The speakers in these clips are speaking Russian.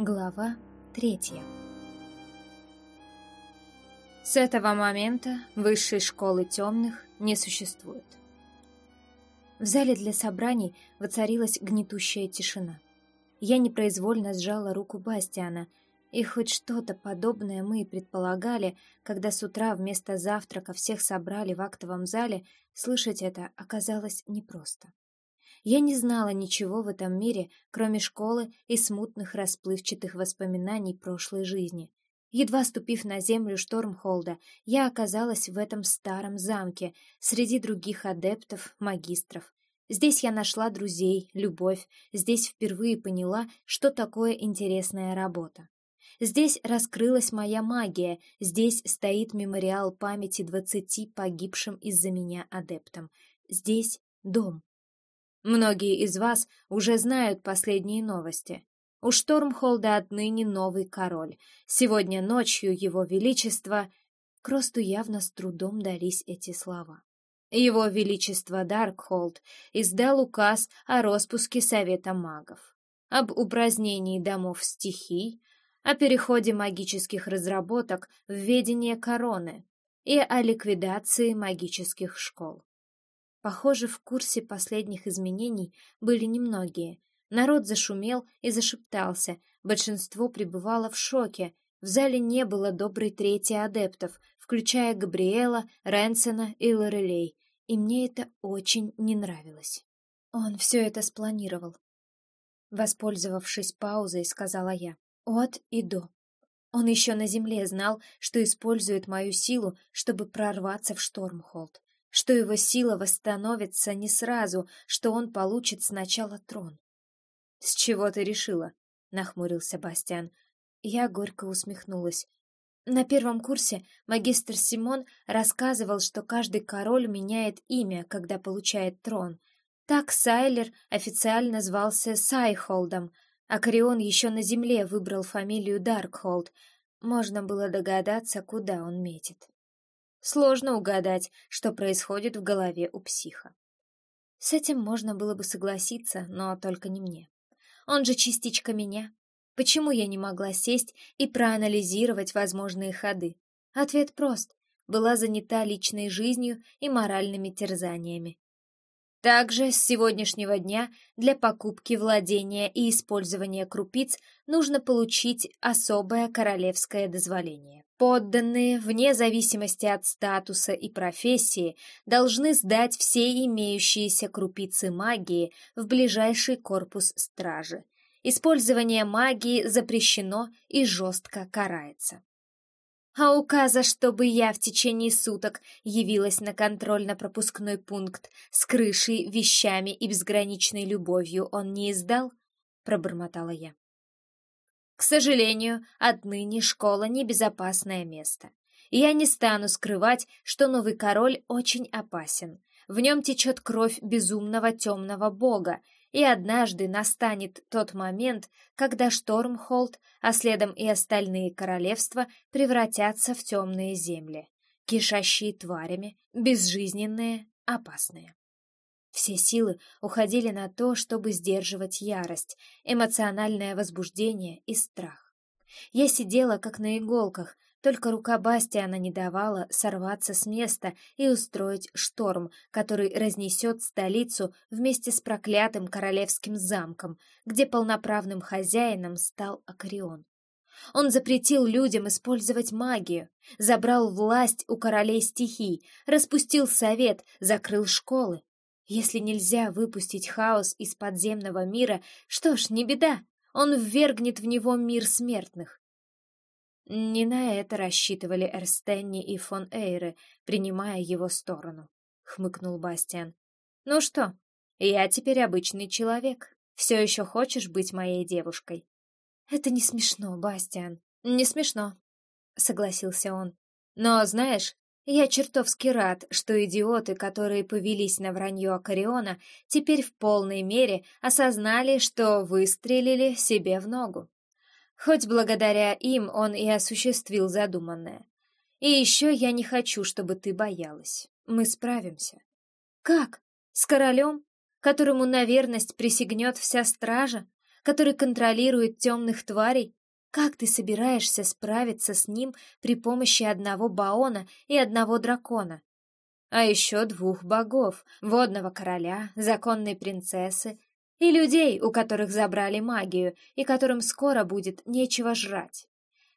Глава третья С этого момента высшей школы темных не существует. В зале для собраний воцарилась гнетущая тишина. Я непроизвольно сжала руку Бастиана, и хоть что-то подобное мы и предполагали, когда с утра вместо завтрака всех собрали в актовом зале, слышать это оказалось непросто. Я не знала ничего в этом мире, кроме школы и смутных расплывчатых воспоминаний прошлой жизни. Едва ступив на землю Штормхолда, я оказалась в этом старом замке, среди других адептов, магистров. Здесь я нашла друзей, любовь, здесь впервые поняла, что такое интересная работа. Здесь раскрылась моя магия, здесь стоит мемориал памяти двадцати погибшим из-за меня адептам. Здесь дом. Многие из вас уже знают последние новости. У Штормхолда отныне новый король. Сегодня ночью его величество... Кросту явно с трудом дались эти слова. Его величество Даркхолд издал указ о распуске Совета магов, об упразднении домов стихий, о переходе магических разработок в ведение короны и о ликвидации магических школ. Похоже, в курсе последних изменений были немногие. Народ зашумел и зашептался, большинство пребывало в шоке. В зале не было доброй трети адептов, включая Габриэла, Ренсена и Лорелей, и мне это очень не нравилось. Он все это спланировал. Воспользовавшись паузой, сказала я. От и до. Он еще на земле знал, что использует мою силу, чтобы прорваться в Штормхолд что его сила восстановится не сразу, что он получит сначала трон. «С чего ты решила?» — нахмурился Бастиан. Я горько усмехнулась. На первом курсе магистр Симон рассказывал, что каждый король меняет имя, когда получает трон. Так Сайлер официально звался Сайхолдом, а Корион еще на земле выбрал фамилию Даркхолд. Можно было догадаться, куда он метит. Сложно угадать, что происходит в голове у психа. С этим можно было бы согласиться, но только не мне. Он же частичка меня. Почему я не могла сесть и проанализировать возможные ходы? Ответ прост. Была занята личной жизнью и моральными терзаниями. Также с сегодняшнего дня для покупки владения и использования крупиц нужно получить особое королевское дозволение. Подданные, вне зависимости от статуса и профессии, должны сдать все имеющиеся крупицы магии в ближайший корпус стражи. Использование магии запрещено и жестко карается а указа, чтобы я в течение суток явилась на контрольно-пропускной пункт с крышей, вещами и безграничной любовью он не издал, пробормотала я. К сожалению, отныне школа — небезопасное место. я не стану скрывать, что новый король очень опасен. В нем течет кровь безумного темного бога, и однажды настанет тот момент, когда Штормхолд, а следом и остальные королевства превратятся в темные земли, кишащие тварями, безжизненные, опасные. Все силы уходили на то, чтобы сдерживать ярость, эмоциональное возбуждение и страх. Я сидела как на иголках, только рука Бастиана не давала сорваться с места и устроить шторм, который разнесет столицу вместе с проклятым королевским замком, где полноправным хозяином стал Акарион. Он запретил людям использовать магию, забрал власть у королей стихий, распустил совет, закрыл школы. Если нельзя выпустить хаос из подземного мира, что ж, не беда, он ввергнет в него мир смертных. Не на это рассчитывали Эрстенни и фон Эйре, принимая его сторону, — хмыкнул Бастиан. «Ну что, я теперь обычный человек. Все еще хочешь быть моей девушкой?» «Это не смешно, Бастиан, не смешно», — согласился он. «Но, знаешь, я чертовски рад, что идиоты, которые повелись на вранье Акариона, теперь в полной мере осознали, что выстрелили себе в ногу. Хоть благодаря им он и осуществил задуманное. И еще я не хочу, чтобы ты боялась. Мы справимся. Как? С королем, которому на верность присягнет вся стража? который контролирует темных тварей? Как ты собираешься справиться с ним при помощи одного Баона и одного дракона? А еще двух богов, водного короля, законной принцессы и людей, у которых забрали магию и которым скоро будет нечего жрать.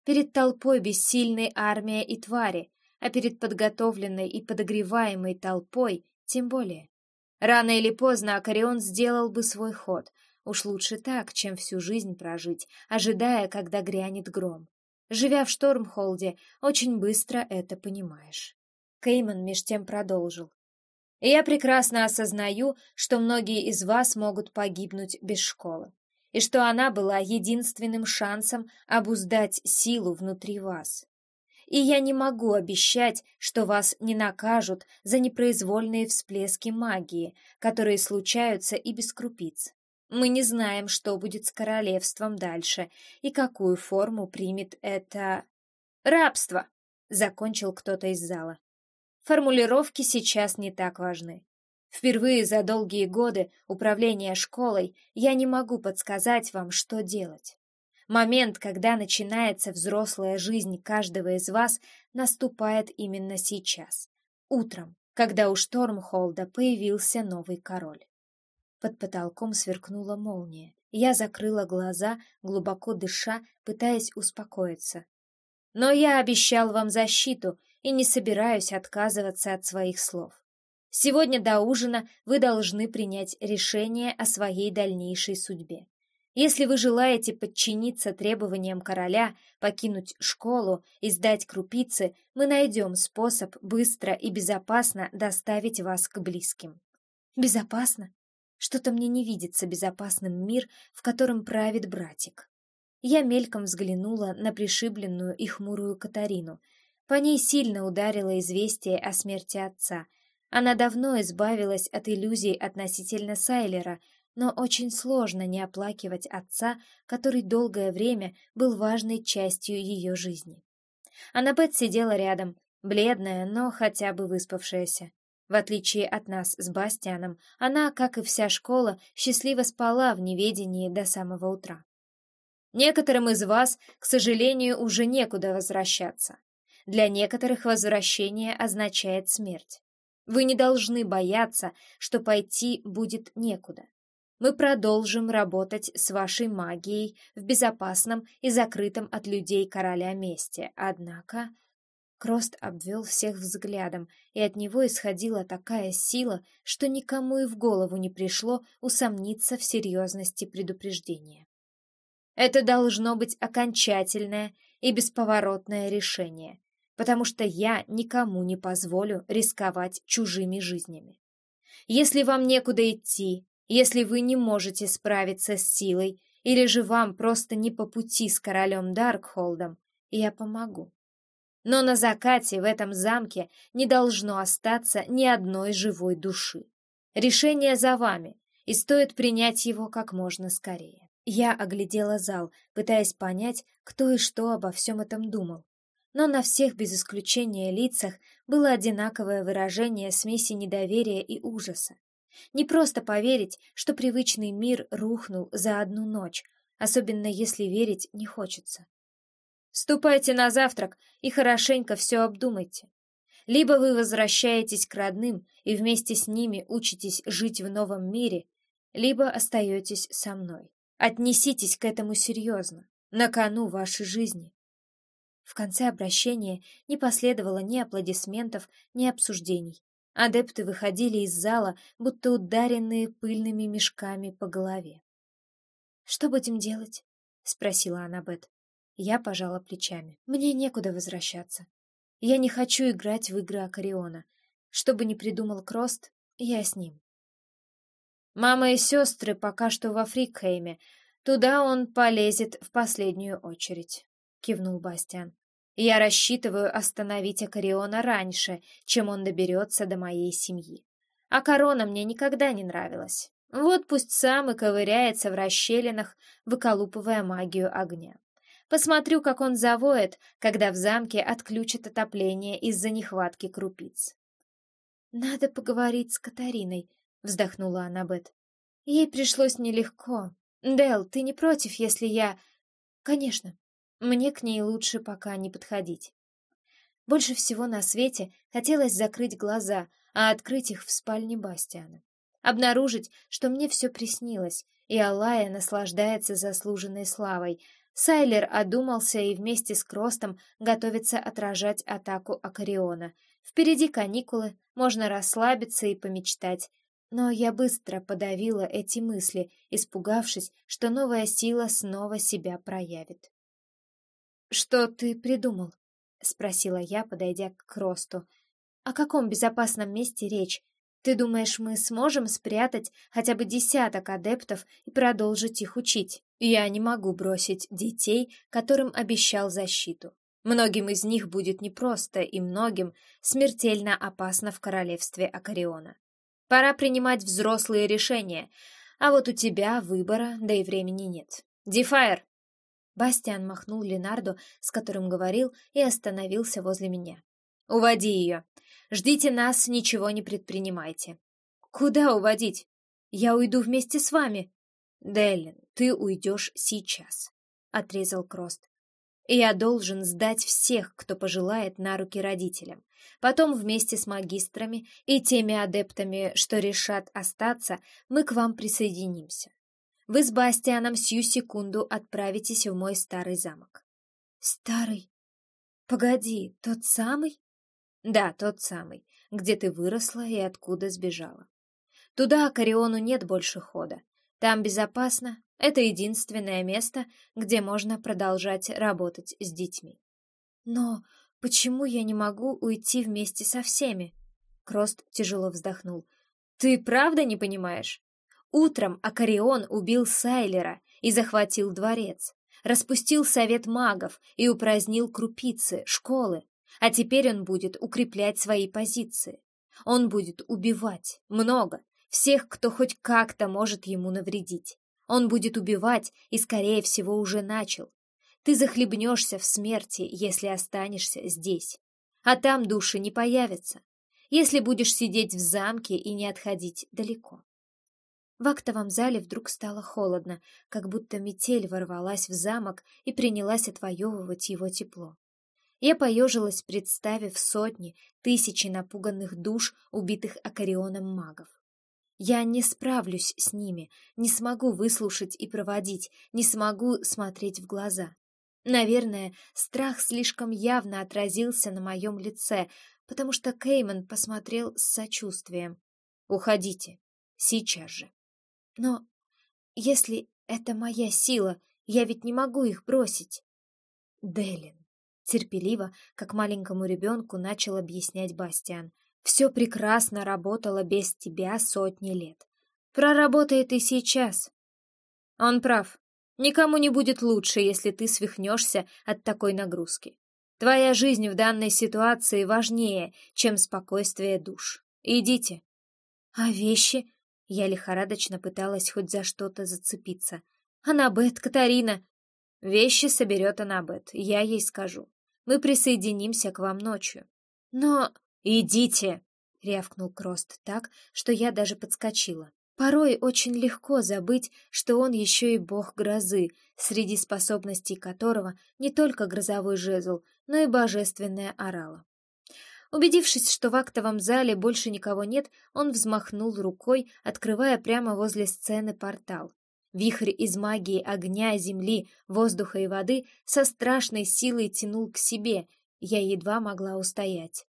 Перед толпой бессильной армия и твари, а перед подготовленной и подогреваемой толпой тем более. Рано или поздно Акарион сделал бы свой ход. Уж лучше так, чем всю жизнь прожить, ожидая, когда грянет гром. Живя в Штормхолде, очень быстро это понимаешь. Кейман меж тем продолжил. «Я прекрасно осознаю, что многие из вас могут погибнуть без школы, и что она была единственным шансом обуздать силу внутри вас и я не могу обещать, что вас не накажут за непроизвольные всплески магии, которые случаются и без крупиц. Мы не знаем, что будет с королевством дальше и какую форму примет это... «Рабство!» — закончил кто-то из зала. Формулировки сейчас не так важны. Впервые за долгие годы управления школой я не могу подсказать вам, что делать. Момент, когда начинается взрослая жизнь каждого из вас, наступает именно сейчас. Утром, когда у Штормхолда появился новый король. Под потолком сверкнула молния. Я закрыла глаза, глубоко дыша, пытаясь успокоиться. Но я обещал вам защиту и не собираюсь отказываться от своих слов. Сегодня до ужина вы должны принять решение о своей дальнейшей судьбе. Если вы желаете подчиниться требованиям короля, покинуть школу и сдать крупицы, мы найдем способ быстро и безопасно доставить вас к близким. Безопасно? Что-то мне не видится безопасным мир, в котором правит братик. Я мельком взглянула на пришибленную и хмурую Катарину. По ней сильно ударило известие о смерти отца. Она давно избавилась от иллюзий относительно Сайлера, но очень сложно не оплакивать отца, который долгое время был важной частью ее жизни. Аннабет сидела рядом, бледная, но хотя бы выспавшаяся. В отличие от нас с Бастианом, она, как и вся школа, счастливо спала в неведении до самого утра. Некоторым из вас, к сожалению, уже некуда возвращаться. Для некоторых возвращение означает смерть. Вы не должны бояться, что пойти будет некуда мы продолжим работать с вашей магией в безопасном и закрытом от людей короля месте. Однако...» Крост обвел всех взглядом, и от него исходила такая сила, что никому и в голову не пришло усомниться в серьезности предупреждения. «Это должно быть окончательное и бесповоротное решение, потому что я никому не позволю рисковать чужими жизнями. Если вам некуда идти, если вы не можете справиться с силой, или же вам просто не по пути с королем Даркхолдом, я помогу. Но на закате в этом замке не должно остаться ни одной живой души. Решение за вами, и стоит принять его как можно скорее. Я оглядела зал, пытаясь понять, кто и что обо всем этом думал. Но на всех без исключения лицах было одинаковое выражение смеси недоверия и ужаса. Не просто поверить, что привычный мир рухнул за одну ночь, особенно если верить не хочется. Ступайте на завтрак и хорошенько все обдумайте. Либо вы возвращаетесь к родным и вместе с ними учитесь жить в новом мире, либо остаетесь со мной. Отнеситесь к этому серьезно, на кону вашей жизни. В конце обращения не последовало ни аплодисментов, ни обсуждений. Адепты выходили из зала, будто ударенные пыльными мешками по голове. «Что будем делать?» — спросила Аннабет. Я пожала плечами. «Мне некуда возвращаться. Я не хочу играть в игры Акариона. Что бы ни придумал Крост, я с ним». «Мама и сестры пока что во Фрикхейме. Туда он полезет в последнюю очередь», — кивнул Бастиан. Я рассчитываю остановить Акариона раньше, чем он доберется до моей семьи. А корона мне никогда не нравилась. Вот пусть сам и ковыряется в расщелинах, выколупывая магию огня. Посмотрю, как он завоет, когда в замке отключат отопление из-за нехватки крупиц. «Надо поговорить с Катариной», — вздохнула Аннабет. «Ей пришлось нелегко, Дел, ты не против, если я... Конечно, мне к ней лучше пока не подходить. Больше всего на свете хотелось закрыть глаза, а открыть их в спальне Бастиана. Обнаружить, что мне все приснилось, и Алая наслаждается заслуженной славой. Сайлер одумался и вместе с Кростом готовится отражать атаку Акариона. Впереди каникулы, можно расслабиться и помечтать. Но я быстро подавила эти мысли, испугавшись, что новая сила снова себя проявит. «Что ты придумал?» — спросила я, подойдя к Кросту. «О каком безопасном месте речь? Ты думаешь, мы сможем спрятать хотя бы десяток адептов и продолжить их учить? Я не могу бросить детей, которым обещал защиту. Многим из них будет непросто, и многим смертельно опасно в королевстве Акариона. Пора принимать взрослые решения, а вот у тебя выбора, да и времени нет. Дефайр!» Бастиан махнул Ленарду, с которым говорил, и остановился возле меня. «Уводи ее. Ждите нас, ничего не предпринимайте». «Куда уводить? Я уйду вместе с вами». «Деллин, ты уйдешь сейчас», — отрезал Крост. «Я должен сдать всех, кто пожелает, на руки родителям. Потом вместе с магистрами и теми адептами, что решат остаться, мы к вам присоединимся. Вы с Бастианом сию секунду отправитесь в мой старый замок. Старый? Погоди, тот самый? Да, тот самый, где ты выросла и откуда сбежала. Туда Кариону нет больше хода. Там безопасно, это единственное место, где можно продолжать работать с детьми. Но Почему я не могу уйти вместе со всеми? Крост тяжело вздохнул. Ты правда не понимаешь? Утром Акарион убил Сайлера и захватил дворец, распустил совет магов и упразднил крупицы, школы, а теперь он будет укреплять свои позиции. Он будет убивать много, всех, кто хоть как-то может ему навредить. Он будет убивать и, скорее всего, уже начал. Ты захлебнешься в смерти, если останешься здесь. А там души не появятся, если будешь сидеть в замке и не отходить далеко. В актовом зале вдруг стало холодно, как будто метель ворвалась в замок и принялась отвоевывать его тепло. Я поежилась, представив сотни, тысячи напуганных душ, убитых Акарионом магов. Я не справлюсь с ними, не смогу выслушать и проводить, не смогу смотреть в глаза. Наверное, страх слишком явно отразился на моем лице, потому что Кейман посмотрел с сочувствием. «Уходите. Сейчас же». «Но если это моя сила, я ведь не могу их бросить». «Делин», — терпеливо, как маленькому ребенку, начал объяснять Бастиан, «все прекрасно работало без тебя сотни лет. Проработает и сейчас». Он прав. Никому не будет лучше, если ты свихнешься от такой нагрузки. Твоя жизнь в данной ситуации важнее, чем спокойствие душ. Идите. А вещи? Я лихорадочно пыталась хоть за что-то зацепиться. Анабет, Катарина. Вещи соберет Анабет, я ей скажу. Мы присоединимся к вам ночью. Но... Идите! Рявкнул Крост так, что я даже подскочила. Порой очень легко забыть, что он еще и бог грозы, среди способностей которого не только грозовой жезл, но и божественная орала. Убедившись, что в актовом зале больше никого нет, он взмахнул рукой, открывая прямо возле сцены портал. Вихрь из магии огня, земли, воздуха и воды со страшной силой тянул к себе, я едва могла устоять.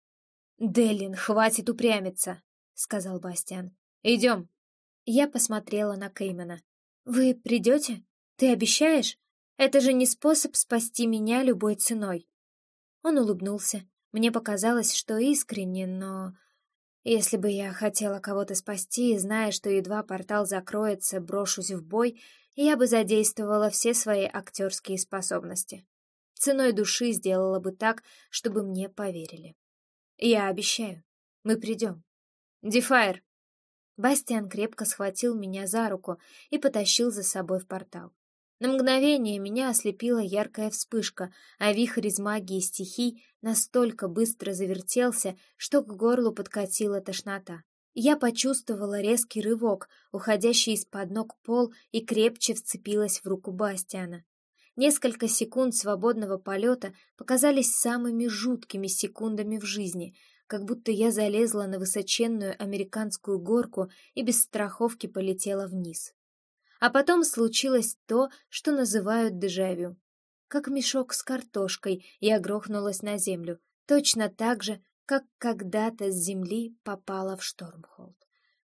«Деллин, хватит упрямиться!» — сказал Бастиан. «Идем!» Я посмотрела на Кеймана. «Вы придете? Ты обещаешь? Это же не способ спасти меня любой ценой». Он улыбнулся. Мне показалось, что искренне, но... Если бы я хотела кого-то спасти, зная, что едва портал закроется, брошусь в бой, я бы задействовала все свои актерские способности. Ценой души сделала бы так, чтобы мне поверили. Я обещаю. Мы придем. Дефайр, Бастиан крепко схватил меня за руку и потащил за собой в портал. На мгновение меня ослепила яркая вспышка, а вихрь из магии стихий настолько быстро завертелся, что к горлу подкатила тошнота. Я почувствовала резкий рывок, уходящий из-под ног пол, и крепче вцепилась в руку Бастиана. Несколько секунд свободного полета показались самыми жуткими секундами в жизни, как будто я залезла на высоченную американскую горку и без страховки полетела вниз. А потом случилось то, что называют дежавю. Как мешок с картошкой я грохнулась на землю, точно так же, как когда-то с земли попала в Штормхолд,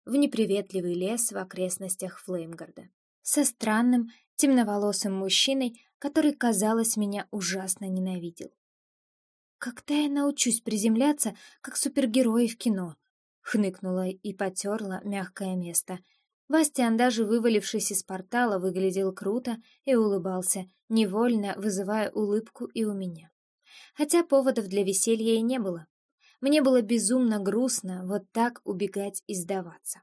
в неприветливый лес в окрестностях Флеймгарда, со странным, темноволосым мужчиной, который, казалось, меня ужасно ненавидел. «Когда я научусь приземляться, как супергерои в кино?» — хныкнула и потерла мягкое место. Бастиан, даже вывалившись из портала, выглядел круто и улыбался, невольно вызывая улыбку и у меня. Хотя поводов для веселья и не было. Мне было безумно грустно вот так убегать и сдаваться.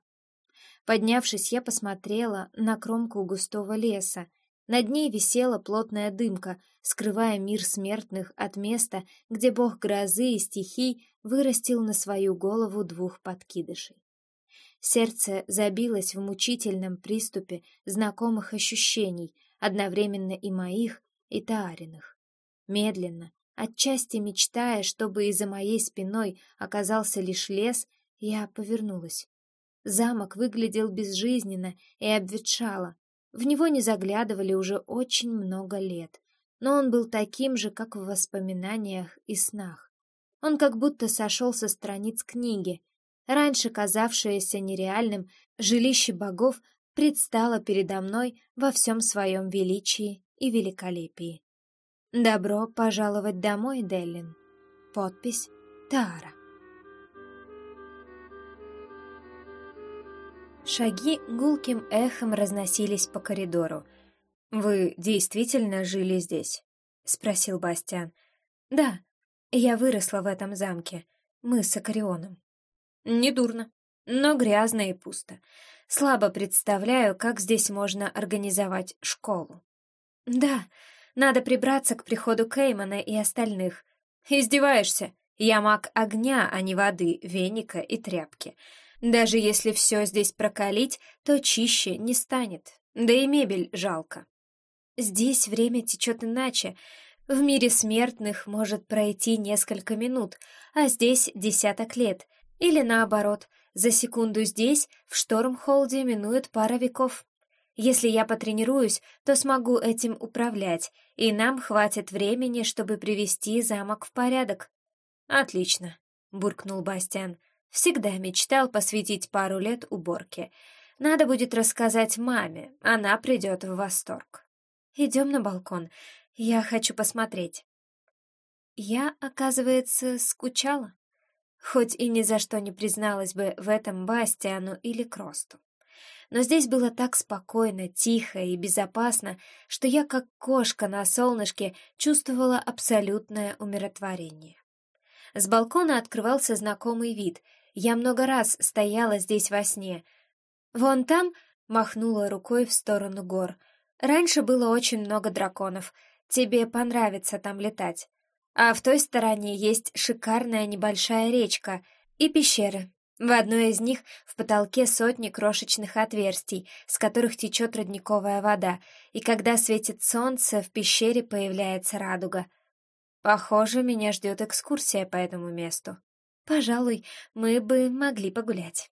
Поднявшись, я посмотрела на кромку густого леса. Над ней висела плотная дымка, скрывая мир смертных от места, где бог грозы и стихий вырастил на свою голову двух подкидышей. Сердце забилось в мучительном приступе знакомых ощущений, одновременно и моих, и Таариных. Медленно, Отчасти мечтая, чтобы и за моей спиной оказался лишь лес, я повернулась. Замок выглядел безжизненно и обветшало. В него не заглядывали уже очень много лет, но он был таким же, как в воспоминаниях и снах. Он как будто сошел со страниц книги. Раньше казавшееся нереальным жилище богов предстало передо мной во всем своем величии и великолепии. «Добро пожаловать домой, Деллин». Подпись Тара. Шаги гулким эхом разносились по коридору. «Вы действительно жили здесь?» — спросил Бастиан. «Да, я выросла в этом замке. Мы с Акарионом». «Недурно, но грязно и пусто. Слабо представляю, как здесь можно организовать школу». «Да, надо прибраться к приходу Кеймана и остальных. Издеваешься? Я маг огня, а не воды, веника и тряпки. Даже если все здесь прокалить, то чище не станет. Да и мебель жалко. Здесь время течет иначе. В мире смертных может пройти несколько минут, а здесь десяток лет. Или наоборот, за секунду здесь, в Штормхолде, минует пара веков. Если я потренируюсь, то смогу этим управлять, и нам хватит времени, чтобы привести замок в порядок. Отлично, буркнул Бастиан. Всегда мечтал посвятить пару лет уборке. Надо будет рассказать маме, она придет в восторг. Идем на балкон, я хочу посмотреть. Я, оказывается, скучала, хоть и ни за что не призналась бы в этом Бастиану или Кросту но здесь было так спокойно, тихо и безопасно, что я, как кошка на солнышке, чувствовала абсолютное умиротворение. С балкона открывался знакомый вид. Я много раз стояла здесь во сне. Вон там махнула рукой в сторону гор. Раньше было очень много драконов. Тебе понравится там летать. А в той стороне есть шикарная небольшая речка и пещеры, в одной из них в потолке сотни крошечных отверстий, с которых течет родниковая вода, и когда светит солнце, в пещере появляется радуга. Похоже, меня ждет экскурсия по этому месту. Пожалуй, мы бы могли погулять.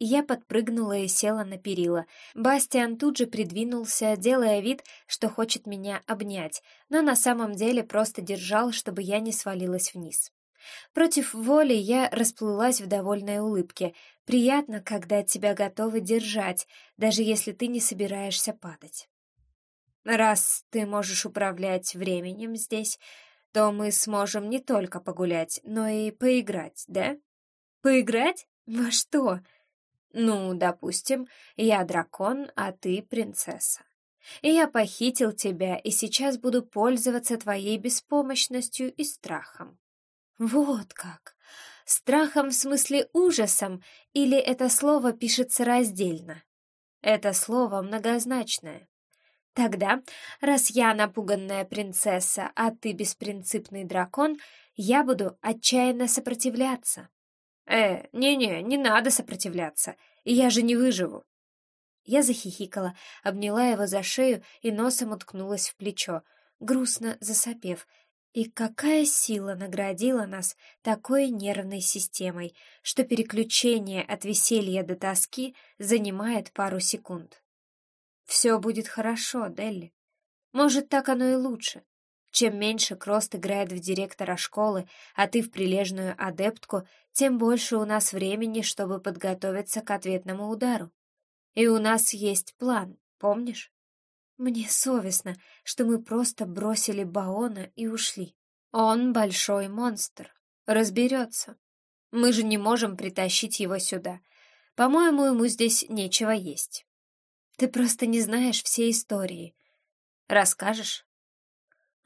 Я подпрыгнула и села на перила. Бастиан тут же придвинулся, делая вид, что хочет меня обнять, но на самом деле просто держал, чтобы я не свалилась вниз. Против воли я расплылась в довольной улыбке. Приятно, когда тебя готовы держать, даже если ты не собираешься падать. Раз ты можешь управлять временем здесь, то мы сможем не только погулять, но и поиграть, да? Поиграть? Во что? Ну, допустим, я дракон, а ты принцесса. И я похитил тебя, и сейчас буду пользоваться твоей беспомощностью и страхом. Вот как! Страхом в смысле ужасом, или это слово пишется раздельно? Это слово многозначное. Тогда, раз я напуганная принцесса, а ты беспринципный дракон, я буду отчаянно сопротивляться. «Э, не-не, не надо сопротивляться, я же не выживу». Я захихикала, обняла его за шею и носом уткнулась в плечо, грустно засопев. И какая сила наградила нас такой нервной системой, что переключение от веселья до тоски занимает пару секунд. Все будет хорошо, Делли. Может, так оно и лучше. Чем меньше Крост играет в директора школы, а ты в прилежную адептку, тем больше у нас времени, чтобы подготовиться к ответному удару. И у нас есть план, помнишь? Мне совестно, что мы просто бросили Баона и ушли. Он большой монстр, разберется. Мы же не можем притащить его сюда. По-моему, ему здесь нечего есть. Ты просто не знаешь всей истории. Расскажешь?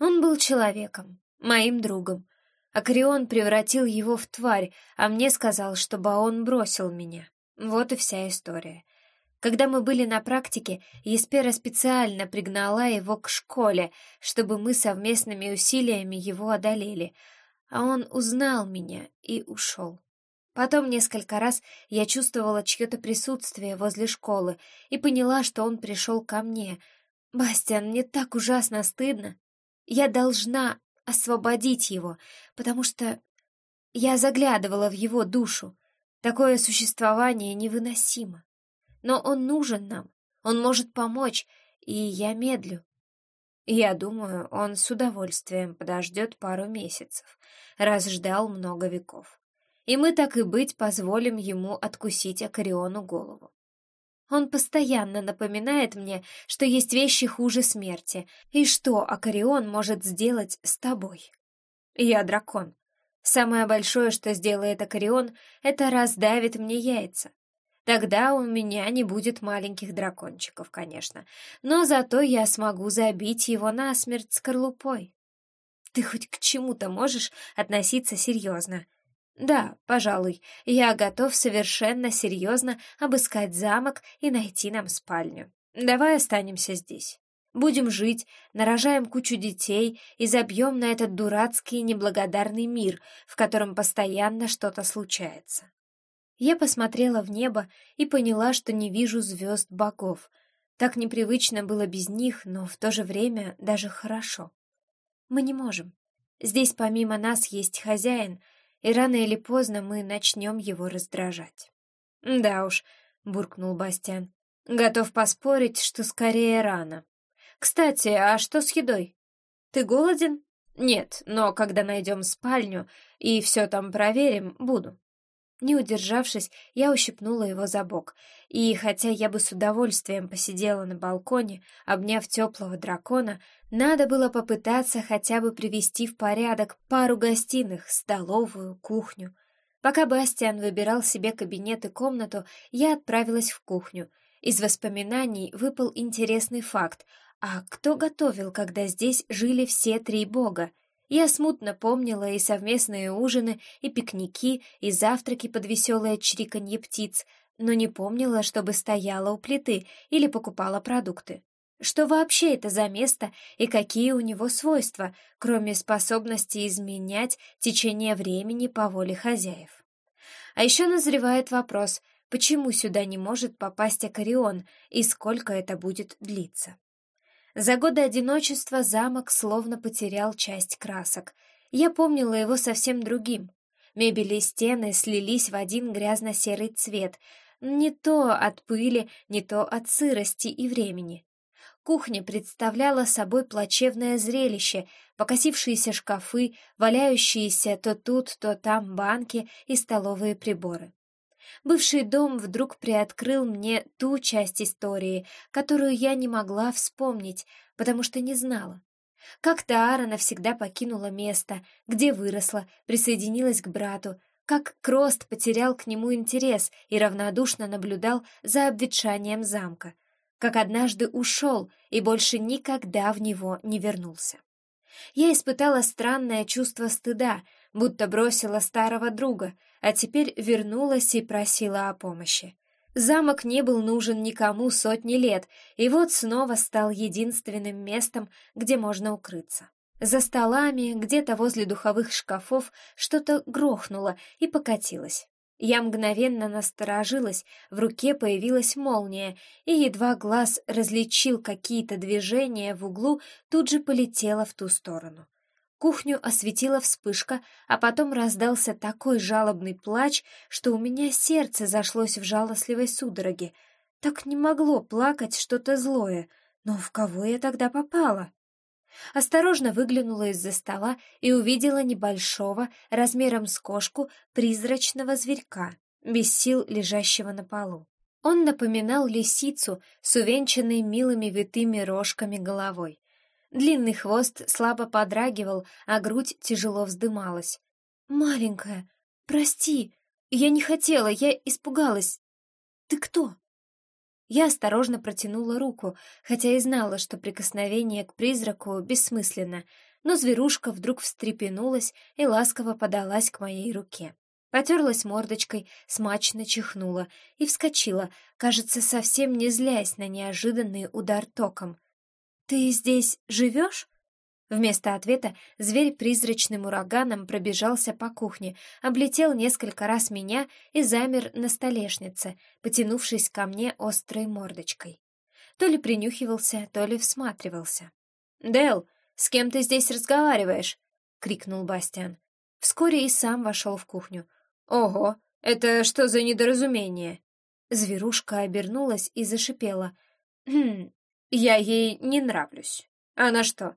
Он был человеком, моим другом. Акрион превратил его в тварь, а мне сказал, что Баон бросил меня. Вот и вся история. Когда мы были на практике, Еспера специально пригнала его к школе, чтобы мы совместными усилиями его одолели, а он узнал меня и ушел. Потом несколько раз я чувствовала чье-то присутствие возле школы и поняла, что он пришел ко мне. «Бастиан, мне так ужасно стыдно!» Я должна освободить его, потому что я заглядывала в его душу. Такое существование невыносимо. Но он нужен нам, он может помочь, и я медлю. Я думаю, он с удовольствием подождет пару месяцев, раз ждал много веков. И мы так и быть позволим ему откусить Акариону голову. Он постоянно напоминает мне, что есть вещи хуже смерти, и что Акарион может сделать с тобой. Я дракон. Самое большое, что сделает Акарион, это раздавит мне яйца. Тогда у меня не будет маленьких дракончиков, конечно, но зато я смогу забить его насмерть скорлупой. Ты хоть к чему-то можешь относиться серьезно, да, пожалуй, я готов совершенно серьезно обыскать замок и найти нам спальню. Давай останемся здесь. Будем жить, нарожаем кучу детей и забьем на этот дурацкий неблагодарный мир, в котором постоянно что-то случается. Я посмотрела в небо и поняла, что не вижу звезд богов. Так непривычно было без них, но в то же время даже хорошо. Мы не можем. Здесь помимо нас есть хозяин — и рано или поздно мы начнем его раздражать. «Да уж», — буркнул Бастиан, — «готов поспорить, что скорее рано. Кстати, а что с едой? Ты голоден?» «Нет, но когда найдем спальню и все там проверим, буду». Не удержавшись, я ущипнула его за бок, и хотя я бы с удовольствием посидела на балконе, обняв теплого дракона, надо было попытаться хотя бы привести в порядок пару гостиных, столовую, кухню. Пока Бастиан выбирал себе кабинет и комнату, я отправилась в кухню. Из воспоминаний выпал интересный факт. А кто готовил, когда здесь жили все три бога? Я смутно помнила и совместные ужины, и пикники, и завтраки под веселое чириканье птиц, но не помнила, чтобы стояла у плиты или покупала продукты. Что вообще это за место и какие у него свойства, кроме способности изменять течение времени по воле хозяев? А еще назревает вопрос, почему сюда не может попасть Акарион и сколько это будет длиться. За годы одиночества замок словно потерял часть красок. Я помнила его совсем другим. Мебели и стены слились в один грязно-серый цвет, не то от пыли, не то от сырости и времени. Кухня представляла собой плачевное зрелище, покосившиеся шкафы, валяющиеся то тут, то там банки и столовые приборы. Бывший дом вдруг приоткрыл мне ту часть истории, которую я не могла вспомнить, потому что не знала. Как Таара навсегда покинула место, где выросла, присоединилась к брату, как Крост потерял к нему интерес и равнодушно наблюдал за обветшанием замка, как однажды ушел и больше никогда в него не вернулся. Я испытала странное чувство стыда, будто бросила старого друга, а теперь вернулась и просила о помощи. Замок не был нужен никому сотни лет, и вот снова стал единственным местом, где можно укрыться. За столами, где-то возле духовых шкафов, что-то грохнуло и покатилось. Я мгновенно насторожилась, в руке появилась молния, и едва глаз различил какие-то движения в углу, тут же полетела в ту сторону. Кухню осветила вспышка, а потом раздался такой жалобный плач, что у меня сердце зашлось в жалостливой судороге. Так не могло плакать что-то злое, но в кого я тогда попала? Осторожно выглянула из-за стола и увидела небольшого, размером с кошку, призрачного зверька, без сил лежащего на полу. Он напоминал лисицу с увенчанной милыми витыми рожками головой. Длинный хвост слабо подрагивал, а грудь тяжело вздымалась. «Маленькая, прости, я не хотела, я испугалась. Ты кто?» Я осторожно протянула руку, хотя и знала, что прикосновение к призраку бессмысленно, но зверушка вдруг встрепенулась и ласково подалась к моей руке. Потерлась мордочкой, смачно чихнула и вскочила, кажется, совсем не злясь на неожиданный удар током. «Ты здесь живешь?» Вместо ответа зверь призрачным ураганом пробежался по кухне, облетел несколько раз меня и замер на столешнице, потянувшись ко мне острой мордочкой. То ли принюхивался, то ли всматривался. «Дэл, с кем ты здесь разговариваешь?» — крикнул Бастиан. Вскоре и сам вошел в кухню. «Ого, это что за недоразумение?» Зверушка обернулась и зашипела. «Хм, я ей не нравлюсь. Она что,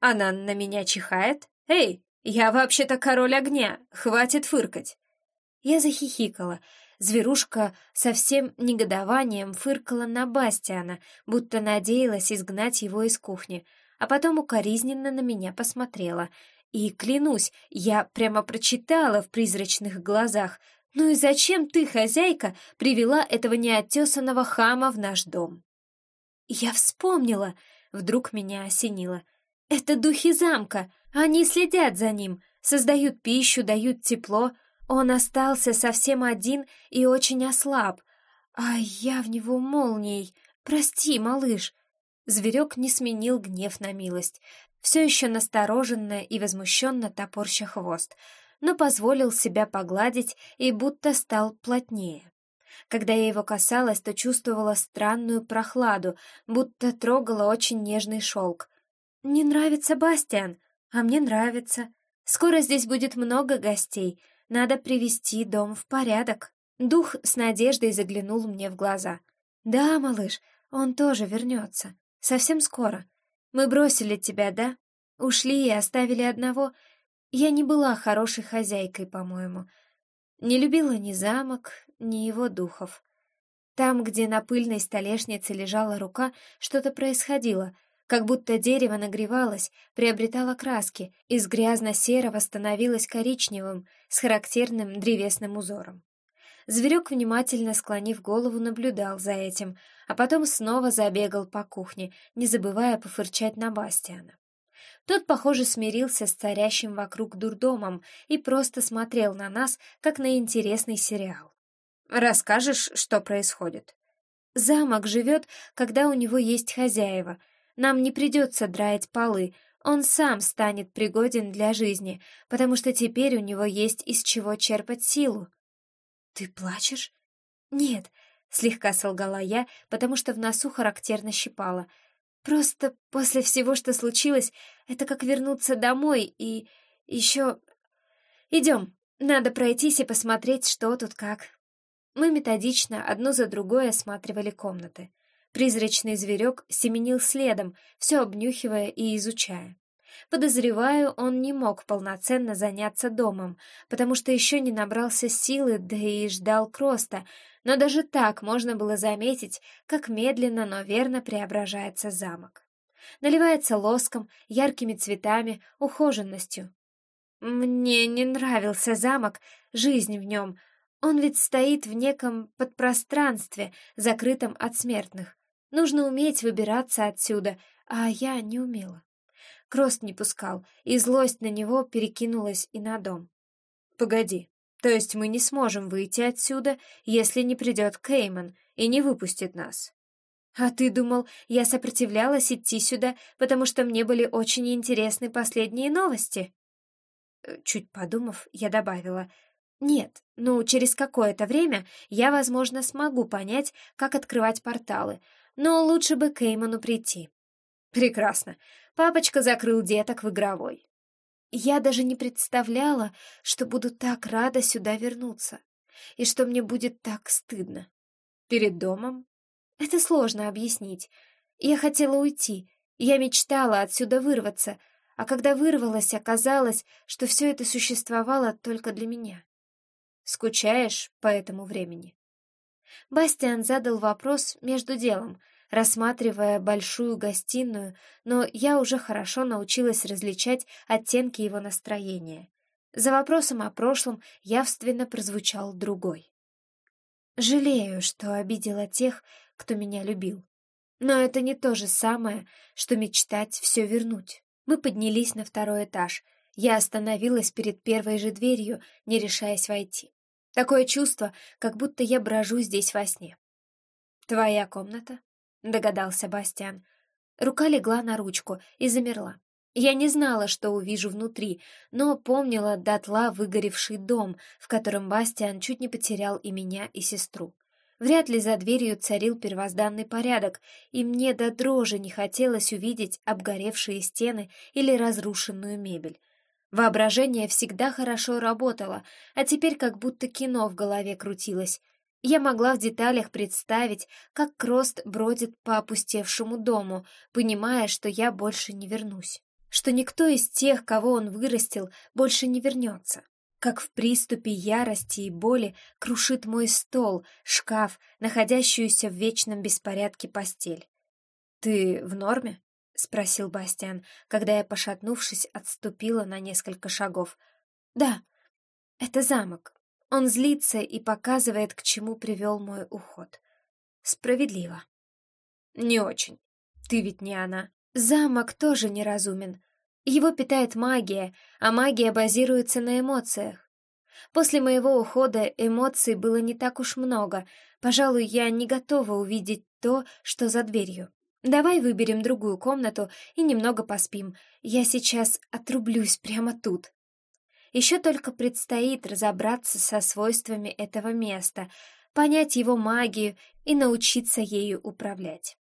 она на меня чихает? Эй, я вообще-то король огня, хватит фыркать. Я захихикала. Зверушка со всем негодованием фыркала на Бастиана, будто надеялась изгнать его из кухни, а потом укоризненно на меня посмотрела. И, клянусь, я прямо прочитала в призрачных глазах, «Ну и зачем ты, хозяйка, привела этого неоттесанного хама в наш дом?» Я вспомнила, вдруг меня осенило — это духи замка. Они следят за ним, создают пищу, дают тепло. Он остался совсем один и очень ослаб. А я в него молнией. Прости, малыш. Зверек не сменил гнев на милость. Все еще настороженно и возмущенно топорща хвост, но позволил себя погладить и будто стал плотнее. Когда я его касалась, то чувствовала странную прохладу, будто трогала очень нежный шелк. «Не нравится Бастиан, а мне нравится. Скоро здесь будет много гостей, надо привести дом в порядок». Дух с надеждой заглянул мне в глаза. «Да, малыш, он тоже вернется. Совсем скоро. Мы бросили тебя, да? Ушли и оставили одного. Я не была хорошей хозяйкой, по-моему. Не любила ни замок, ни его духов. Там, где на пыльной столешнице лежала рука, что-то происходило — как будто дерево нагревалось, приобретало краски, из грязно-серого становилось коричневым с характерным древесным узором. Зверек, внимательно склонив голову, наблюдал за этим, а потом снова забегал по кухне, не забывая пофырчать на Бастиана. Тот, похоже, смирился с царящим вокруг дурдомом и просто смотрел на нас, как на интересный сериал. «Расскажешь, что происходит?» «Замок живет, когда у него есть хозяева», нам не придется драить полы, он сам станет пригоден для жизни, потому что теперь у него есть из чего черпать силу. Ты плачешь? Нет, слегка солгала я, потому что в носу характерно щипало. Просто после всего, что случилось, это как вернуться домой и еще... Идем, надо пройтись и посмотреть, что тут как. Мы методично одну за другой осматривали комнаты. Призрачный зверек семенил следом, все обнюхивая и изучая. Подозреваю, он не мог полноценно заняться домом, потому что еще не набрался силы, да и ждал Кроста, но даже так можно было заметить, как медленно, но верно преображается замок. Наливается лоском, яркими цветами, ухоженностью. Мне не нравился замок, жизнь в нем. Он ведь стоит в неком подпространстве, закрытом от смертных. Нужно уметь выбираться отсюда, а я не умела. Крост не пускал, и злость на него перекинулась и на дом. «Погоди, то есть мы не сможем выйти отсюда, если не придет Кейман и не выпустит нас?» «А ты думал, я сопротивлялась идти сюда, потому что мне были очень интересны последние новости?» Чуть подумав, я добавила, Нет, ну, через какое-то время я, возможно, смогу понять, как открывать порталы, но лучше бы к Эймону прийти. Прекрасно. Папочка закрыл деток в игровой. Я даже не представляла, что буду так рада сюда вернуться, и что мне будет так стыдно. Перед домом? Это сложно объяснить. Я хотела уйти, я мечтала отсюда вырваться, а когда вырвалась, оказалось, что все это существовало только для меня. Скучаешь по этому времени? Бастиан задал вопрос между делом, рассматривая большую гостиную, но я уже хорошо научилась различать оттенки его настроения. За вопросом о прошлом явственно прозвучал другой. Жалею, что обидела тех, кто меня любил. Но это не то же самое, что мечтать все вернуть. Мы поднялись на второй этаж. Я остановилась перед первой же дверью, не решаясь войти. Такое чувство, как будто я брожу здесь во сне. «Твоя комната?» — догадался Бастиан. Рука легла на ручку и замерла. Я не знала, что увижу внутри, но помнила дотла выгоревший дом, в котором Бастиан чуть не потерял и меня, и сестру. Вряд ли за дверью царил первозданный порядок, и мне до дрожи не хотелось увидеть обгоревшие стены или разрушенную мебель. Воображение всегда хорошо работало, а теперь как будто кино в голове крутилось. Я могла в деталях представить, как Крост бродит по опустевшему дому, понимая, что я больше не вернусь, что никто из тех, кого он вырастил, больше не вернется как в приступе ярости и боли крушит мой стол, шкаф, находящуюся в вечном беспорядке постель. «Ты в норме?» — спросил Бастиан, когда я, пошатнувшись, отступила на несколько шагов. «Да, это замок. Он злится и показывает, к чему привел мой уход. Справедливо». «Не очень. Ты ведь не она». «Замок тоже неразумен. Его питает магия, а магия базируется на эмоциях. После моего ухода эмоций было не так уж много. Пожалуй, я не готова увидеть то, что за дверью. Давай выберем другую комнату и немного поспим. Я сейчас отрублюсь прямо тут. Еще только предстоит разобраться со свойствами этого места, понять его магию и научиться ею управлять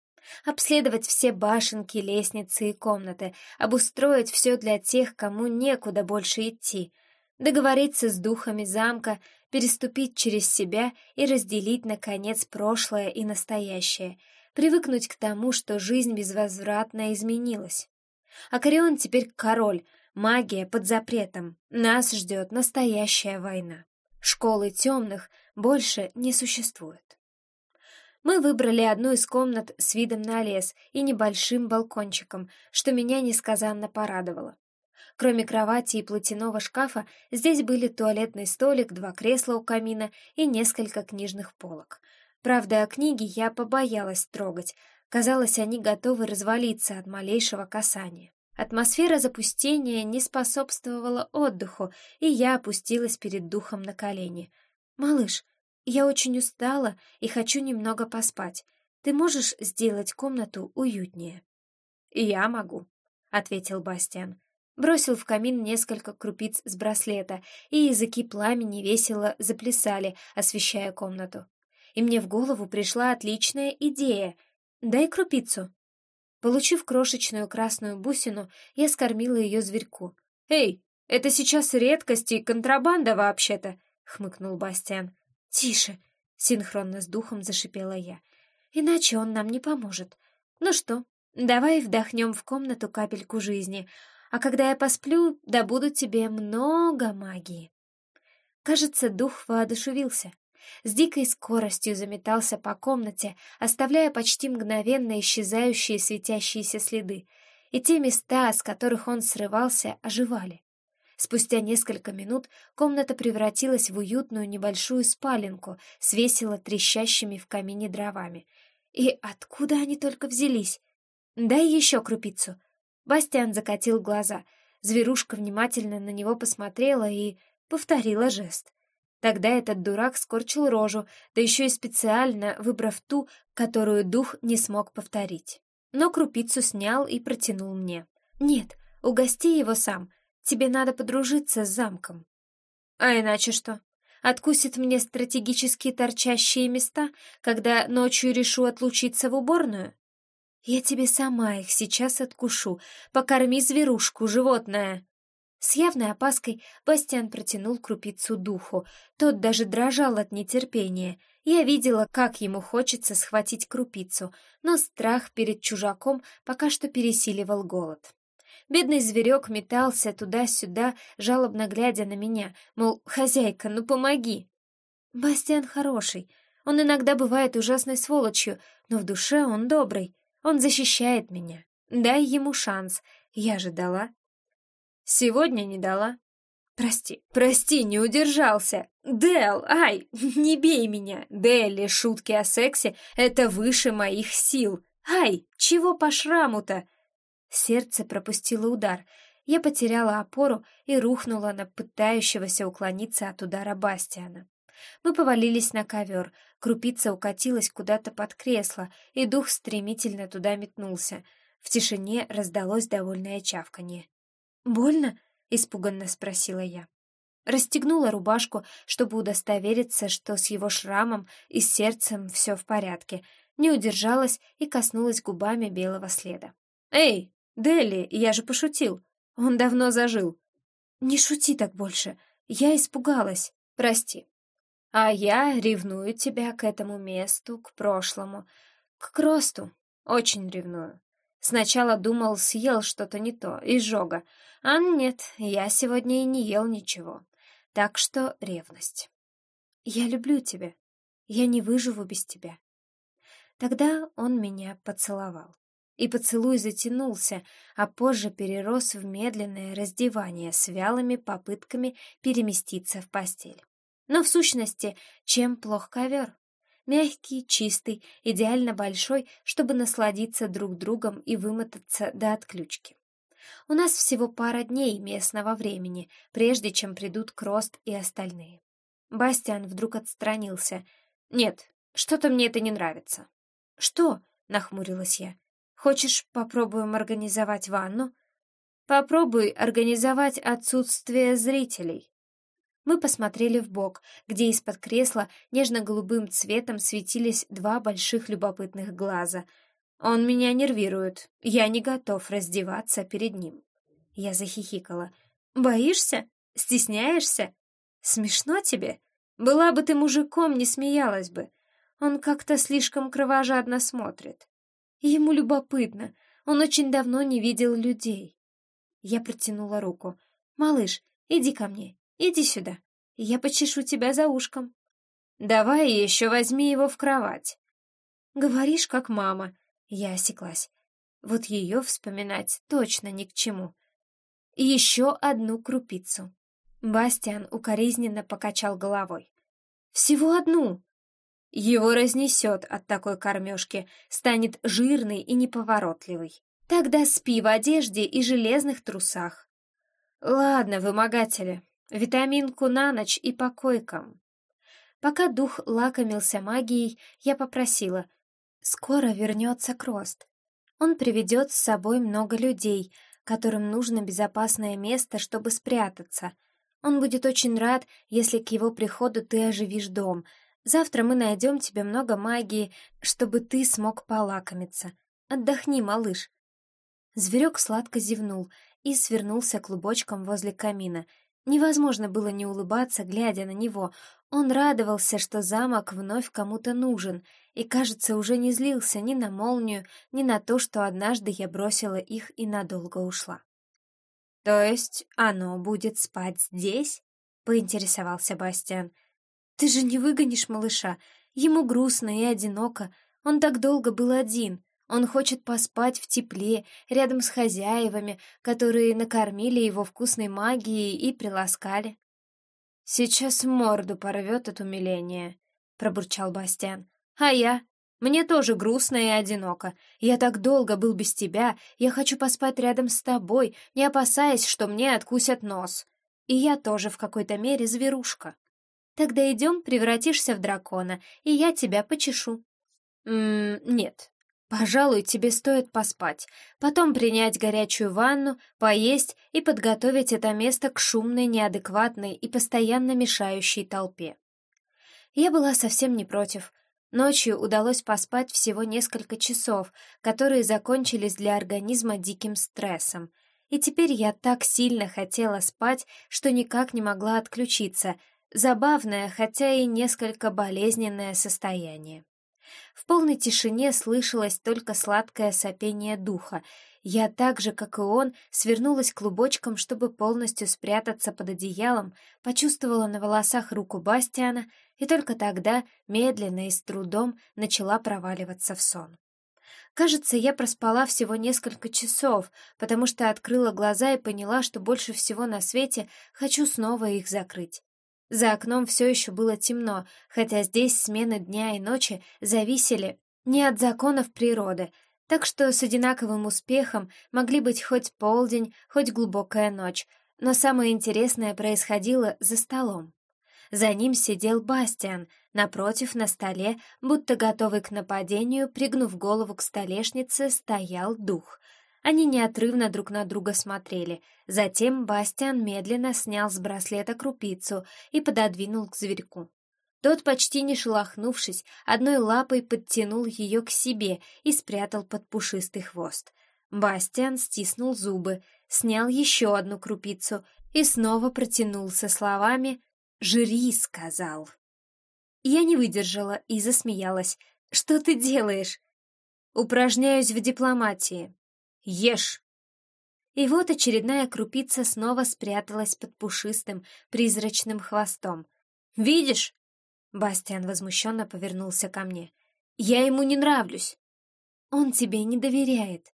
обследовать все башенки, лестницы и комнаты, обустроить все для тех, кому некуда больше идти, договориться с духами замка, переступить через себя и разделить, наконец, прошлое и настоящее, привыкнуть к тому, что жизнь безвозвратно изменилась. Акарион теперь король, магия под запретом, нас ждет настоящая война. Школы темных больше не существует. Мы выбрали одну из комнат с видом на лес и небольшим балкончиком, что меня несказанно порадовало. Кроме кровати и платяного шкафа, здесь были туалетный столик, два кресла у камина и несколько книжных полок. Правда, книги я побоялась трогать. Казалось, они готовы развалиться от малейшего касания. Атмосфера запустения не способствовала отдыху, и я опустилась перед духом на колени. «Малыш, я очень устала и хочу немного поспать. Ты можешь сделать комнату уютнее?» «Я могу», — ответил Бастиан. Бросил в камин несколько крупиц с браслета, и языки пламени весело заплясали, освещая комнату. И мне в голову пришла отличная идея. «Дай крупицу». Получив крошечную красную бусину, я скормила ее зверьку. «Эй, это сейчас редкость и контрабанда вообще-то», — хмыкнул Бастиан. «Тише!» — синхронно с духом зашипела я. «Иначе он нам не поможет. Ну что, давай вдохнем в комнату капельку жизни, а когда я посплю, добуду тебе много магии». Кажется, дух воодушевился. С дикой скоростью заметался по комнате, оставляя почти мгновенно исчезающие светящиеся следы, и те места, с которых он срывался, оживали. Спустя несколько минут комната превратилась в уютную небольшую спаленку с весело трещащими в камине дровами. И откуда они только взялись? Дай еще крупицу. Бастиан закатил глаза. Зверушка внимательно на него посмотрела и повторила жест. Тогда этот дурак скорчил рожу, да еще и специально выбрав ту, которую дух не смог повторить. Но крупицу снял и протянул мне. «Нет, угости его сам», Тебе надо подружиться с замком. А иначе что? Откусит мне стратегически торчащие места, когда ночью решу отлучиться в уборную? Я тебе сама их сейчас откушу. Покорми зверушку, животное. С явной опаской Бастиан протянул крупицу духу. Тот даже дрожал от нетерпения. Я видела, как ему хочется схватить крупицу, но страх перед чужаком пока что пересиливал голод. Бедный зверек метался туда-сюда, жалобно глядя на меня, мол, «Хозяйка, ну помоги!» Бастиан хороший. Он иногда бывает ужасной сволочью, но в душе он добрый. Он защищает меня. Дай ему шанс. Я же дала. Сегодня не дала. Прости, прости, не удержался. Дел, ай, не бей меня. Делли, шутки о сексе — это выше моих сил. Ай, чего по шраму-то? Сердце пропустило удар. Я потеряла опору и рухнула на пытающегося уклониться от удара Бастиана. Мы повалились на ковер, крупица укатилась куда-то под кресло, и дух стремительно туда метнулся. В тишине раздалось довольное чавканье. «Больно?» — испуганно спросила я. Расстегнула рубашку, чтобы удостовериться, что с его шрамом и сердцем все в порядке, не удержалась и коснулась губами белого следа. «Эй, Дели, я же пошутил. Он давно зажил. Не шути так больше. Я испугалась. Прости. А я ревную тебя к этому месту, к прошлому, к Кросту. Очень ревную. Сначала думал, съел что-то не то, изжога. А нет, я сегодня и не ел ничего. Так что ревность. Я люблю тебя. Я не выживу без тебя. Тогда он меня поцеловал и поцелуй затянулся, а позже перерос в медленное раздевание с вялыми попытками переместиться в постель. Но в сущности, чем плох ковер? Мягкий, чистый, идеально большой, чтобы насладиться друг другом и вымотаться до отключки. У нас всего пара дней местного времени, прежде чем придут Крост и остальные. Бастиан вдруг отстранился. «Нет, что-то мне это не нравится». «Что?» — нахмурилась я. Хочешь, попробуем организовать ванну? Попробуй организовать отсутствие зрителей. Мы посмотрели в бок, где из-под кресла нежно-голубым цветом светились два больших любопытных глаза. Он меня нервирует. Я не готов раздеваться перед ним. Я захихикала. Боишься? Стесняешься? Смешно тебе? Была бы ты мужиком, не смеялась бы. Он как-то слишком кровожадно смотрит. Ему любопытно, он очень давно не видел людей. Я протянула руку. «Малыш, иди ко мне, иди сюда. Я почешу тебя за ушком». «Давай еще возьми его в кровать». «Говоришь, как мама». Я осеклась. Вот ее вспоминать точно ни к чему. Еще одну крупицу. Бастиан укоризненно покачал головой. «Всего одну!» Его разнесет от такой кормежки, станет жирный и неповоротливый. Тогда спи в одежде и железных трусах. Ладно, вымогатели, витаминку на ночь и по койкам. Пока дух лакомился магией, я попросила. Скоро вернется Крост. Он приведет с собой много людей, которым нужно безопасное место, чтобы спрятаться. Он будет очень рад, если к его приходу ты оживишь дом — Завтра мы найдем тебе много магии, чтобы ты смог полакомиться. Отдохни, малыш». Зверек сладко зевнул и свернулся клубочком возле камина. Невозможно было не улыбаться, глядя на него. Он радовался, что замок вновь кому-то нужен, и, кажется, уже не злился ни на молнию, ни на то, что однажды я бросила их и надолго ушла. «То есть оно будет спать здесь?» — поинтересовался Бастиан. Ты же не выгонишь малыша. Ему грустно и одиноко. Он так долго был один. Он хочет поспать в тепле, рядом с хозяевами, которые накормили его вкусной магией и приласкали. «Сейчас морду порвет от умиления», — пробурчал Бастиан. «А я? Мне тоже грустно и одиноко. Я так долго был без тебя, я хочу поспать рядом с тобой, не опасаясь, что мне откусят нос. И я тоже в какой-то мере зверушка». Тогда идем, превратишься в дракона, и я тебя почешу». «М -м, «Нет», — Пожалуй, тебе стоит поспать, потом принять горячую ванну, поесть и подготовить это место к шумной, неадекватной и постоянно мешающей толпе. Я была совсем не против. Ночью удалось поспать всего несколько часов, которые закончились для организма диким стрессом. И теперь я так сильно хотела спать, что никак не могла отключиться. Забавное, хотя и несколько болезненное состояние. В полной тишине слышалось только сладкое сопение духа. Я так же, как и он, свернулась клубочком, чтобы полностью спрятаться под одеялом, почувствовала на волосах руку Бастиана и только тогда, медленно и с трудом, начала проваливаться в сон. Кажется, я проспала всего несколько часов, потому что открыла глаза и поняла, что больше всего на свете хочу снова их закрыть. За окном все еще было темно, хотя здесь смены дня и ночи зависели не от законов природы, так что с одинаковым успехом могли быть хоть полдень, хоть глубокая ночь, но самое интересное происходило за столом. За ним сидел Бастиан, напротив на столе, будто готовый к нападению, пригнув голову к столешнице, стоял дух — они неотрывно друг на друга смотрели. Затем Бастиан медленно снял с браслета крупицу и пододвинул к зверьку. Тот, почти не шелохнувшись, одной лапой подтянул ее к себе и спрятал под пушистый хвост. Бастиан стиснул зубы, снял еще одну крупицу и снова протянул со словами «Жри», — сказал. Я не выдержала и засмеялась. «Что ты делаешь?» «Упражняюсь в дипломатии», Ешь!» И вот очередная крупица снова спряталась под пушистым, призрачным хвостом. «Видишь?» Бастиан возмущенно повернулся ко мне. «Я ему не нравлюсь!» «Он тебе не доверяет!»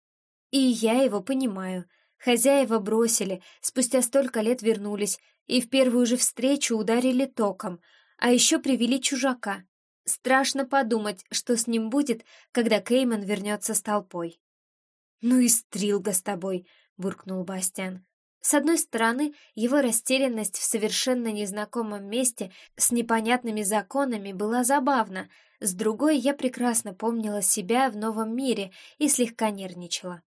И я его понимаю. Хозяева бросили, спустя столько лет вернулись, и в первую же встречу ударили током, а еще привели чужака. Страшно подумать, что с ним будет, когда Кейман вернется с толпой. «Ну и стрилга с тобой!» — буркнул Бастиан. С одной стороны, его растерянность в совершенно незнакомом месте с непонятными законами была забавна, с другой я прекрасно помнила себя в новом мире и слегка нервничала.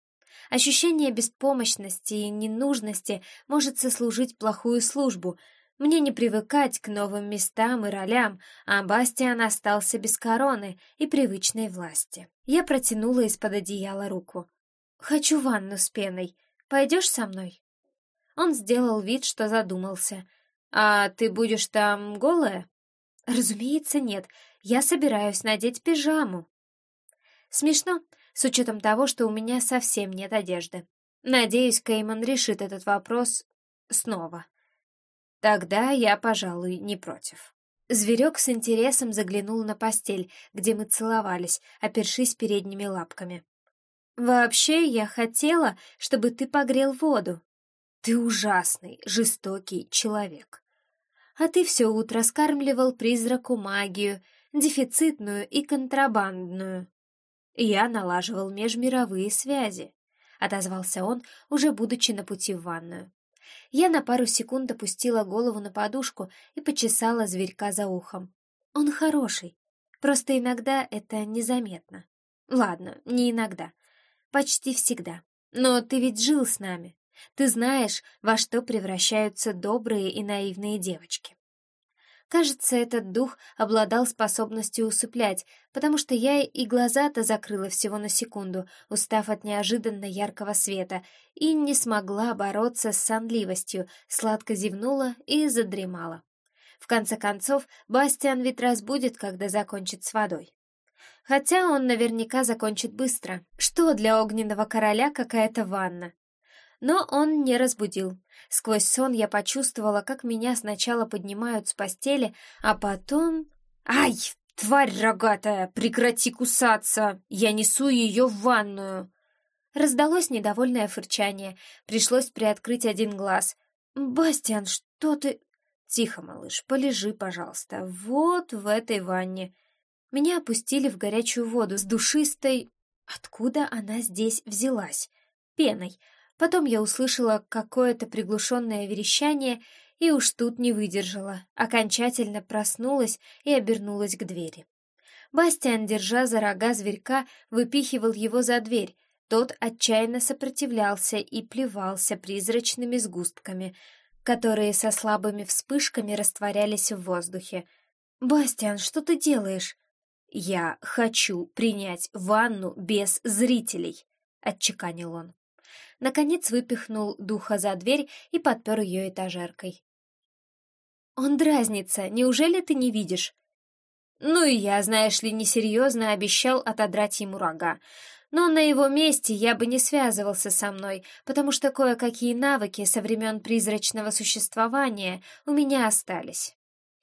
Ощущение беспомощности и ненужности может сослужить плохую службу. Мне не привыкать к новым местам и ролям, а Бастиан остался без короны и привычной власти. Я протянула из-под одеяла руку. «Хочу ванну с пеной. Пойдешь со мной?» Он сделал вид, что задумался. «А ты будешь там голая?» «Разумеется, нет. Я собираюсь надеть пижаму». Смешно, с учетом того, что у меня совсем нет одежды. Надеюсь, Кейман решит этот вопрос снова. Тогда я, пожалуй, не против. Зверек с интересом заглянул на постель, где мы целовались, опершись передними лапками. Вообще, я хотела, чтобы ты погрел воду. Ты ужасный, жестокий человек. А ты все утро скармливал призраку магию, дефицитную и контрабандную. Я налаживал межмировые связи, отозвался он, уже будучи на пути в ванную. Я на пару секунд опустила голову на подушку и почесала зверька за ухом. Он хороший, просто иногда это незаметно. Ладно, не иногда. Почти всегда. Но ты ведь жил с нами. Ты знаешь, во что превращаются добрые и наивные девочки. Кажется, этот дух обладал способностью усыплять, потому что я и глаза-то закрыла всего на секунду, устав от неожиданно яркого света, и не смогла бороться с сонливостью, сладко зевнула и задремала. В конце концов, Бастиан ведь разбудит, когда закончит с водой. Хотя он наверняка закончит быстро. Что для огненного короля какая-то ванна? Но он не разбудил. Сквозь сон я почувствовала, как меня сначала поднимают с постели, а потом... «Ай, тварь рогатая, прекрати кусаться! Я несу ее в ванную!» Раздалось недовольное фырчание. Пришлось приоткрыть один глаз. «Бастиан, что ты...» «Тихо, малыш, полежи, пожалуйста, вот в этой ванне». Меня опустили в горячую воду с душистой... Откуда она здесь взялась? Пеной. Потом я услышала какое-то приглушенное верещание и уж тут не выдержала, окончательно проснулась и обернулась к двери. Бастиан, держа за рога зверька, выпихивал его за дверь. Тот отчаянно сопротивлялся и плевался призрачными сгустками, которые со слабыми вспышками растворялись в воздухе. «Бастиан, что ты делаешь?» «Я хочу принять ванну без зрителей», — отчеканил он. Наконец выпихнул духа за дверь и подпер ее этажеркой. «Он дразнится, неужели ты не видишь?» Ну и я, знаешь ли, несерьезно обещал отодрать ему рога. Но на его месте я бы не связывался со мной, потому что кое-какие навыки со времен призрачного существования у меня остались.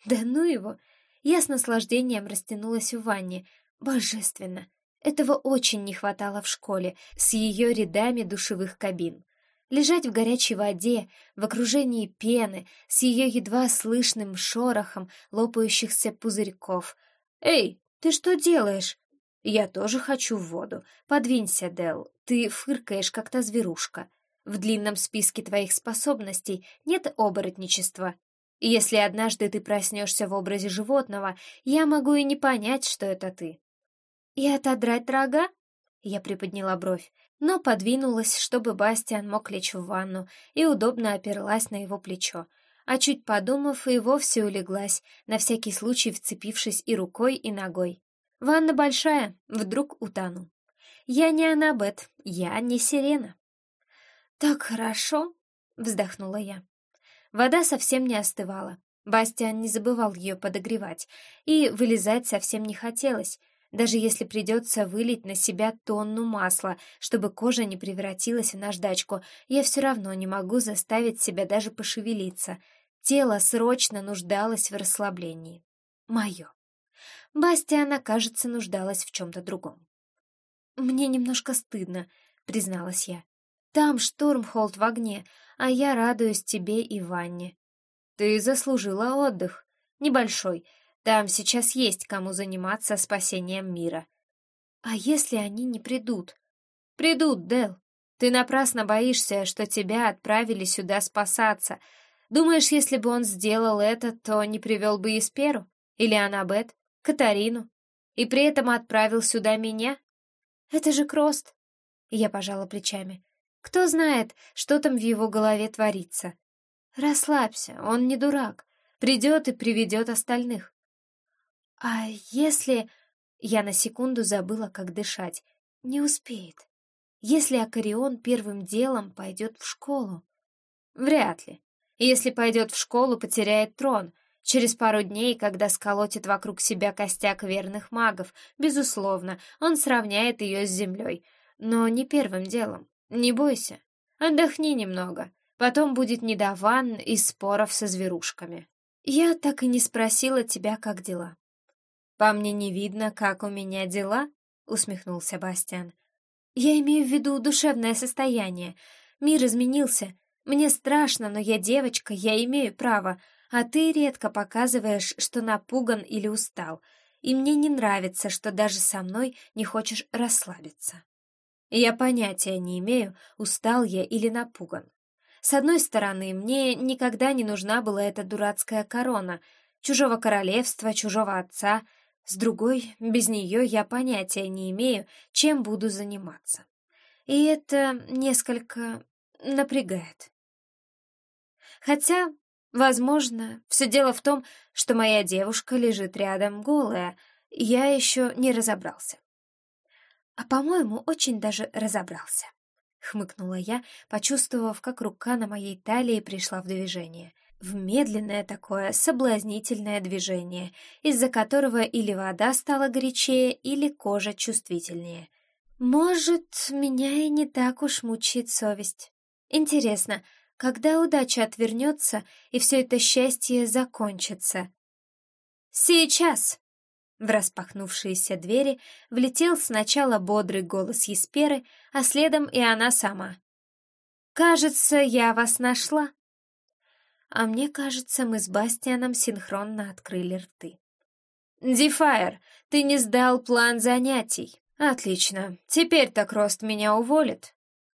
Да ну его! Я с наслаждением растянулась в ванне. Божественно! Этого очень не хватало в школе, с ее рядами душевых кабин. Лежать в горячей воде, в окружении пены, с ее едва слышным шорохом лопающихся пузырьков. «Эй, ты что делаешь?» «Я тоже хочу в воду. Подвинься, Дел. Ты фыркаешь, как та зверушка. В длинном списке твоих способностей нет оборотничества. Если однажды ты проснешься в образе животного, я могу и не понять, что это ты». «И отодрать рога?» Я приподняла бровь, но подвинулась, чтобы Бастиан мог лечь в ванну, и удобно оперлась на его плечо, а чуть подумав, и вовсе улеглась, на всякий случай вцепившись и рукой, и ногой. Ванна большая, вдруг утону. Я не Анабет, я не Сирена. Так хорошо, вздохнула я. Вода совсем не остывала. Бастиан не забывал ее подогревать, и вылезать совсем не хотелось, даже если придется вылить на себя тонну масла, чтобы кожа не превратилась в наждачку, я все равно не могу заставить себя даже пошевелиться. Тело срочно нуждалось в расслаблении. Мое. Бастиана, кажется, нуждалась в чем-то другом. «Мне немножко стыдно», — призналась я. «Там Штормхолд в огне, а я радуюсь тебе и Ванне». «Ты заслужила отдых. Небольшой. Там сейчас есть кому заниматься спасением мира». «А если они не придут?» «Придут, Дел. Ты напрасно боишься, что тебя отправили сюда спасаться. Думаешь, если бы он сделал это, то не привел бы Есперу? Или Анабет? Катарину, и при этом отправил сюда меня? Это же Крост. Я пожала плечами. Кто знает, что там в его голове творится. Расслабься, он не дурак. Придет и приведет остальных. А если... Я на секунду забыла, как дышать. Не успеет. Если Акарион первым делом пойдет в школу? Вряд ли. Если пойдет в школу, потеряет трон, Через пару дней, когда сколотит вокруг себя костяк верных магов, безусловно, он сравняет ее с землей. Но не первым делом. Не бойся. Отдохни немного. Потом будет не до ванн и споров со зверушками. Я так и не спросила тебя, как дела. По мне не видно, как у меня дела, усмехнулся Бастиан. Я имею в виду душевное состояние. Мир изменился. Мне страшно, но я девочка, я имею право а ты редко показываешь, что напуган или устал, и мне не нравится, что даже со мной не хочешь расслабиться. Я понятия не имею, устал я или напуган. С одной стороны, мне никогда не нужна была эта дурацкая корона, чужого королевства, чужого отца, с другой, без нее я понятия не имею, чем буду заниматься. И это несколько напрягает. Хотя Возможно, все дело в том, что моя девушка лежит рядом голая, я еще не разобрался. А, по-моему, очень даже разобрался. Хмыкнула я, почувствовав, как рука на моей талии пришла в движение. В медленное такое соблазнительное движение, из-за которого или вода стала горячее, или кожа чувствительнее. Может, меня и не так уж мучает совесть. Интересно, когда удача отвернется и все это счастье закончится. «Сейчас!» В распахнувшиеся двери влетел сначала бодрый голос Есперы, а следом и она сама. «Кажется, я вас нашла». А мне кажется, мы с Бастианом синхронно открыли рты. «Дифайр, ты не сдал план занятий. Отлично. Теперь-то Крост меня уволит.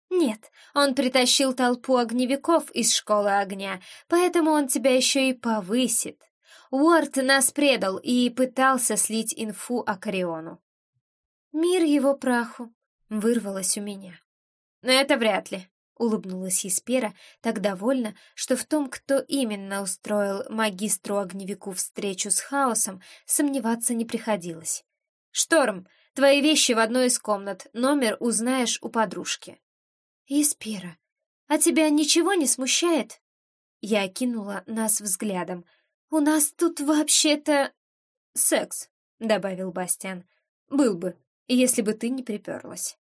«Нет, он притащил толпу огневиков из школы огня, поэтому он тебя еще и повысит. Уорд нас предал и пытался слить инфу о Кариону. «Мир его праху», — вырвалось у меня. «Это вряд ли», — улыбнулась Еспера, так довольна, что в том, кто именно устроил магистру-огневику встречу с хаосом, сомневаться не приходилось. «Шторм, твои вещи в одной из комнат, номер узнаешь у подружки». «Еспера, а тебя ничего не смущает?» Я окинула нас взглядом. «У нас тут вообще-то...» «Секс», — добавил Бастиан. «Был бы, если бы ты не приперлась».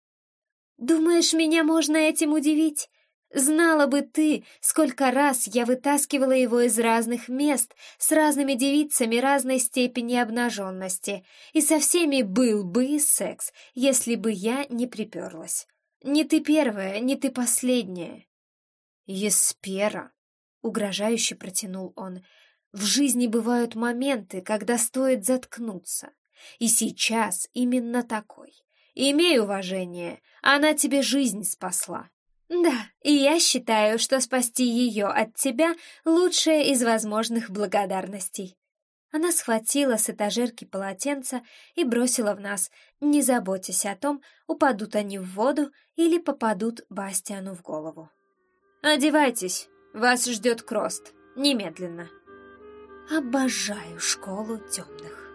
«Думаешь, меня можно этим удивить? Знала бы ты, сколько раз я вытаскивала его из разных мест, с разными девицами разной степени обнаженности, и со всеми был бы секс, если бы я не приперлась. Не ты первая, не ты последняя». «Еспера», — угрожающе протянул он, — «в жизни бывают моменты, когда стоит заткнуться, и сейчас именно такой. Имей уважение, она тебе жизнь спасла». «Да, и я считаю, что спасти ее от тебя — лучшая из возможных благодарностей». Она схватила с этажерки полотенца и бросила в нас, не заботясь о том, упадут они в воду или попадут Бастиану в голову. «Одевайтесь, вас ждет Крост, немедленно». Обожаю школу темных.